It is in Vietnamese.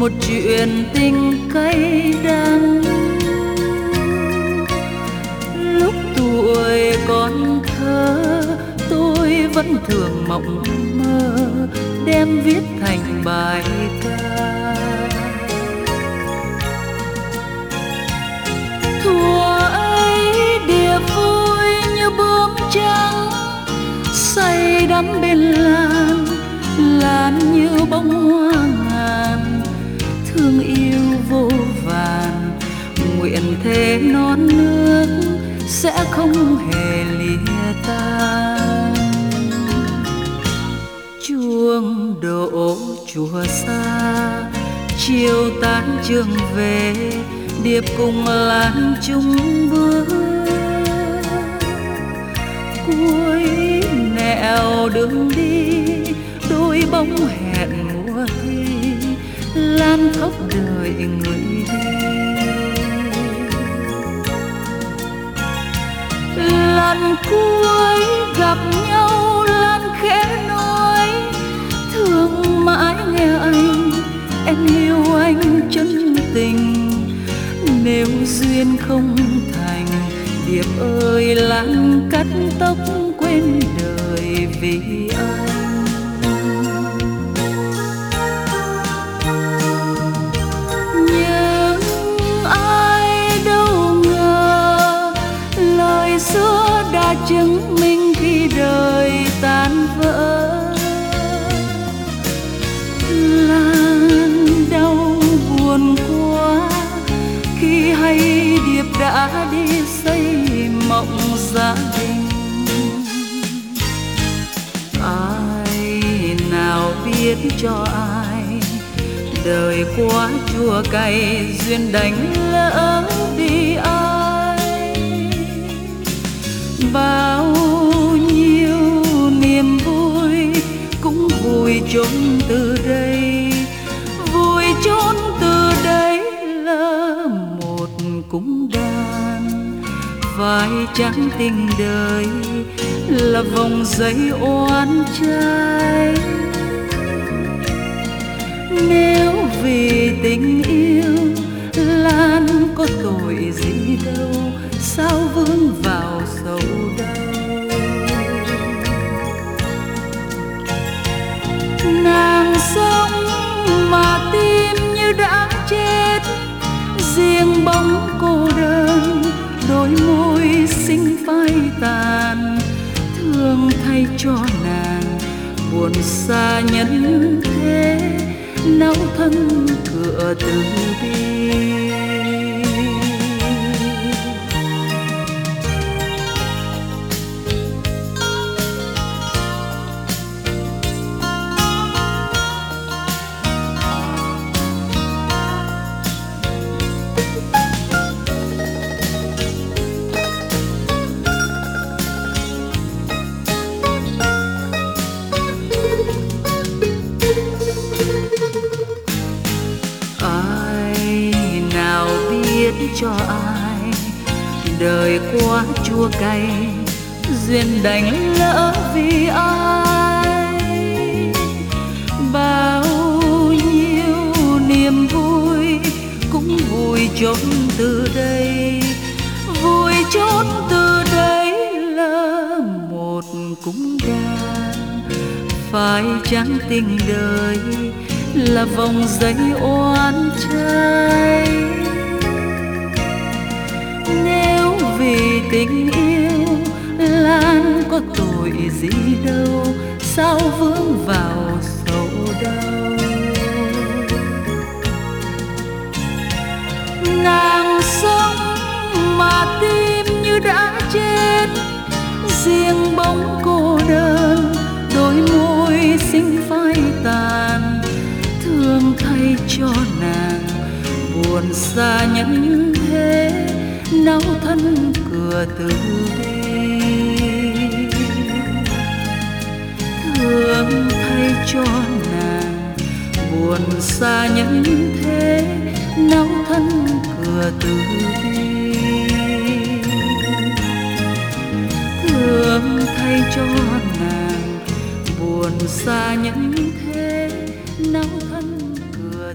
một chuyện tình cay đắng. Lúc tuổi còn thơ, tôi vẫn thường mộng mơ, đem viết thành bài ca. Thua ấy địa vui như bướm trắng, say đắm bên thương yêu vô vàn. Nguyện thế non nước sẽ không hề lìa tan. Chuông đổ chùa xa, chiều tan trường về, điệp cùng lan chung bước. Cuối nẻo đường đi, đôi bóng hẹn lần cuối gặp nhau, lan khẽ nói thương mãi nghe anh, em yêu anh chân tình. Nếu duyên không thành, điệp ơi lan cắt tóc quên đời vì anh. Đã đi xây mộng gia đình. Ai nào biết cho ai, đời quá chua cay duyên đánh lỡ đi ai? Bao nhiêu niềm vui cũng vui chôn từ đây, vui chôn từ đây lỡ một cung đàn vai trắng tình đời, là vòng giấy oan trai nếu vì tình yêu, lan có tội sinh phai tàn, thương thay cho nàng, buồn xa nhân thế náo thân cửa từ bi. Cho ai. Đời quá chua cay, duyên đành lỡ vì ai. Bao nhiêu niềm vui cũng vùi chôn từ đây. Vùi chôn từ đây lỡ một cũng đàn phải chăng tình đời là vòng giấy oan trai nếu vì tình yêu, lan có tội gì đâu, sao vướng vào sầu đau? Nàng sống mà tim như đã chết, riêng bóng cô đơn, đôi môi xinh phai tàn. Thương thay cho nàng, buồn xa nhân thế náo thân cửa từ bi thương thay cho nàng, buồn xa nhân thế náo thân cửa từ bi thương thay cho nàng, buồn xa nhân thế náo thân cửa